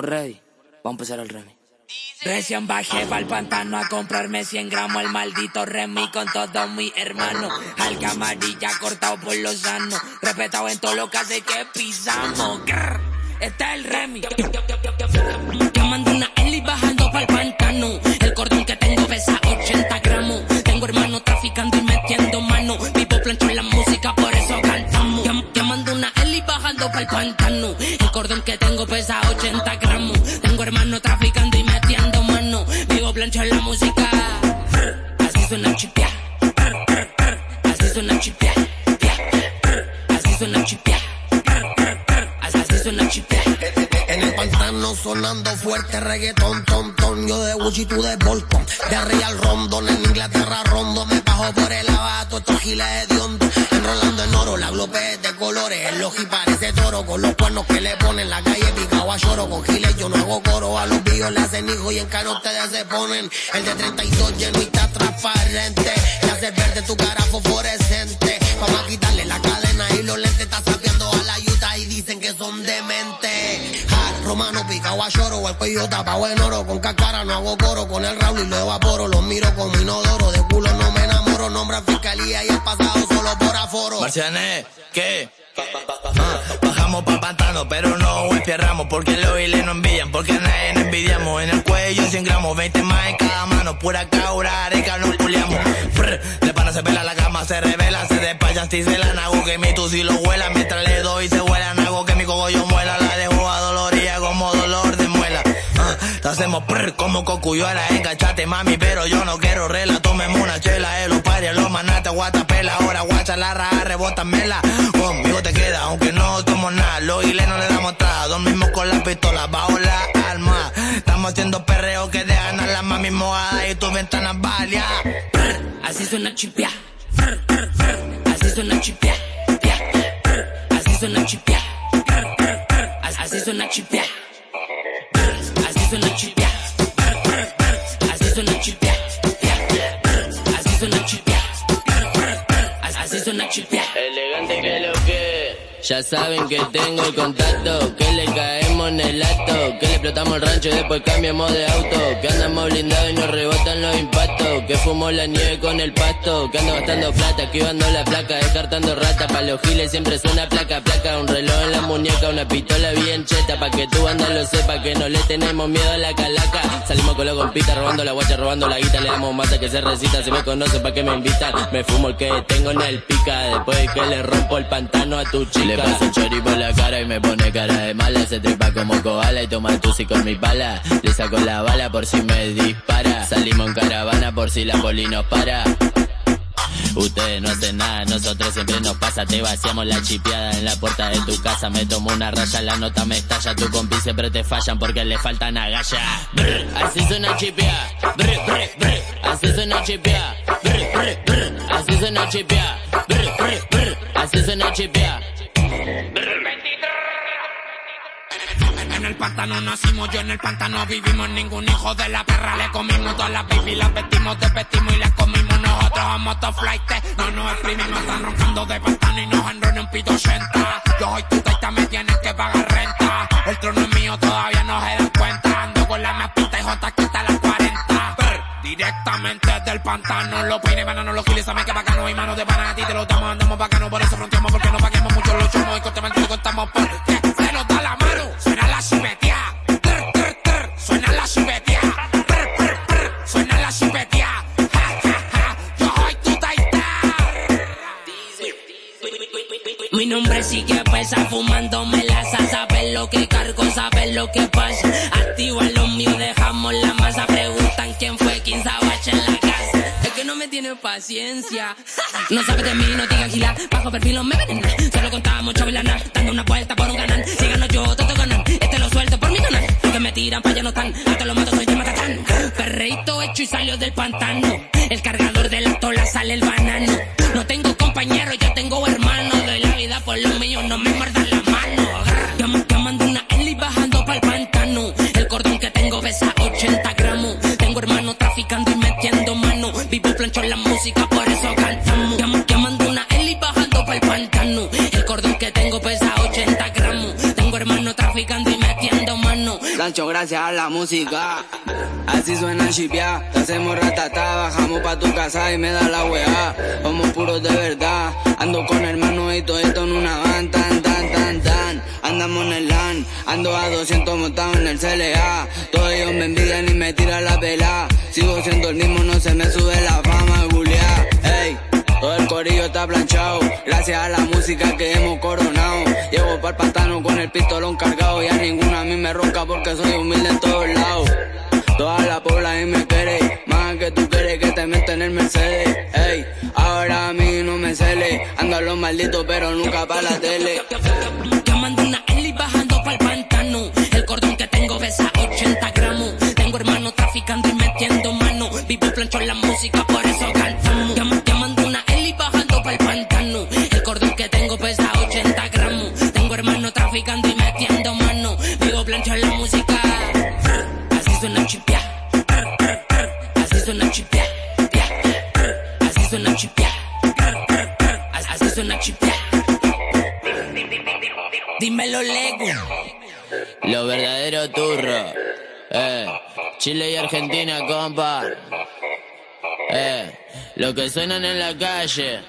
¿Estamos ready? Vamos a empezar el Remy. Recién bajé pa'l pantano a comprarme 100 gramos el maldito Remy con todos mis hermanos. Alga amarilla cortado por los sanos. Respetado en todo lo que hace que pisamos. Grr. Este es el Remy. Llamando una Eli bajando pa'l pantano. El cordón que tengo pesa 80 gramos. Tengo hermanos traficando y metiendo mano. Sonando fuerte reggaetón, ton, ton. Yo de Gucci, tú de Bolton. De Real Rondon, en Inglaterra rondo. Me bajo por el abato, estos giles de hondo. Enrolando en oro, la glope de colores. El oji parece toro con los cuernos que le ponen. La calle picado a lloro con giles. Yo no hago coro, a los billos le hacen hijo y en caro ustedes se ponen. El de 32 lleno y está transparente. Le hace verde tu cara fosforescente. Vamos a quitarle la cadena y los lentes. Está sabiendo a la yuta y dicen que son dementes. Ja, romano picado a lloro, el cuello tapado en oro. Con cascara no hago coro, con el Raúl y lo evaporo. Los miro con mi inodoro, de culo no me enamoro. Nombra fiscalía y el pasado solo por aforo. Marciané, ¿qué? Bajamos pa' pantano, pero no enfierramos porque los viles no envían, porque a nadie nos envidiamos. En el cuello 100 gramos, 20 más en cada mano, pura caura, areca, nos puliamos. De pana se pela la cama, se revela, se despacha, si se la hago que mi tu si lo vuela, mientras le doy se vuelan, hacemos prr como cocuyuela, enganchate mami, pero yo no quiero rela, tomemos una chela, los pares, los manates, guatapela, ahora guacha la raja, rebótamela, conmigo te queda, aunque no tomo nada, los no le damos trada, dormimos con la pistola, bajo la alma, estamos haciendo perreo que dejan a la mami mojada y tus ventanas baleadas. Así suena chipia. Así suena chipia. Así suena chipia. Así suena chipia. Elegante que lo que. Ya saben que tengo el contacto, que le caemos en el acto, que le explotamos el rancho y después cambiamos de auto, que andamos blindados y nos rebotan los impactos, que fumo la nieve con el pasto, que ando gastando plata, esquivando la placa, descartando rata, pa' los giles siempre suena placa, placa, un reloj en la muñeca, una pistola bien cheta, pa' que tu banda lo sepa, que no le tenemos miedo a la calaca, salimos con los golpitas, robando la guacha, robando la guita, le damos mata que se recita, si me conocen pa' que me invitan, me fumo el que tengo en el pica, después que le rompo el pantano a tu chica. Le paso un chori por la cara y me pone cara de mala. Se trepa como koala y toma tusi con mi pala. Le saco la bala por si me dispara. Salimos en caravana por si la poli nos para. Ustedes no hacen nada, nosotros siempre nos pasa, te vaciamos la chipeada en la puerta de tu casa, me tomo una raya, la nota me estalla, tu compi siempre te fallan porque le faltan agallas. Así suena chipea, brr, así suena chipea, brr, así suena chipea, brr, brr, brr, así suena chipea. Pantano nacimos, yo en el pantano vivimos. Ningún hijo de la perra le comimos. Todas las baby las vestimos, te vestimos y las comimos. Nosotros somos top flight, no nos exprimimos. Están roncando de pantano y nos enrolla un pito 80. Yo soy tu taita, me tienes que pagar renta. El trono es mío, todavía no se dan cuenta. Ando con la más pinta y jota que está a las 40. Brr, Directamente del pantano, los peines bananos, los giles saben que bacano hay manos de pana, a ti te lo damos, andamos bacano, por eso fronteamos, porque no paguemos mucho los chomos y el contamos porque se la Trr, trr, trr, suena la chivetea, Trr, suena la chivetea, ja, ja, ja, yo soy tu taita. Mi nombre sigue pesa fumándome la sabes lo que cargo, sabes lo que pasa. Activa lo mío, dejamos la masa. Preguntan quién fue quien sabache en la casa. Es que no me tiene paciencia. No sabes de mí, no digas gilar. Bajo perfil no me venena. Solo contaba mucho vilana, dando una vuelta por un canal. Si tiran pa' allá no están. Hasta lo mato, soy de Matatán. Perreito hecho y salió del pantano. El cargador de la tola sale el banano. No tengo compañero, yo tengo hermano. Doy la vida por lo mío, no me muerdan la mano. Llam- Llamando una Eli bajando pa'l pantano. El cordón que tengo pesa 80 gramos. Tengo hermano traficando y metiendo mano. Vivo plancho en la música, por eso Gracias a la música. Así suena chipia, te hacemos ratata, bajamos pa' tu casa y me da la weá. Somos puros de verdad, ando con hermanos y todo esto en una van, tan, tan, tan, tan. Andamos en el LAN, ando a 200 montados en el CLA. Todos ellos me envidian y me tiran la pela. Sigo siendo el mismo, no se me sube la fama, Julia. Ey. Todo el corillo está planchado, gracias a la música que hemos coronado. Pa'l pantano con el pistolón cargado y a ninguna a mí me ronca porque soy humilde en todos lados. Toda la población me quiere, más que tú quieres que te metan en el Mercedes. Ey, ahora a mí no me cele, ando los malditos pero nunca pa' la tele. Llamando una Eli bajando pa'l pantano. El cordón que tengo pesa 80 gramos. Tengo hermano traficando y metiendo mano. Vivo plancho en la música, por eso cantamos. Suena chipia. Así suena chipia. Así suena chipia. Dímelo, Lego. Los verdaderos turros. Eh, Chile y Argentina, compa. Eh, lo que suenan en la calle.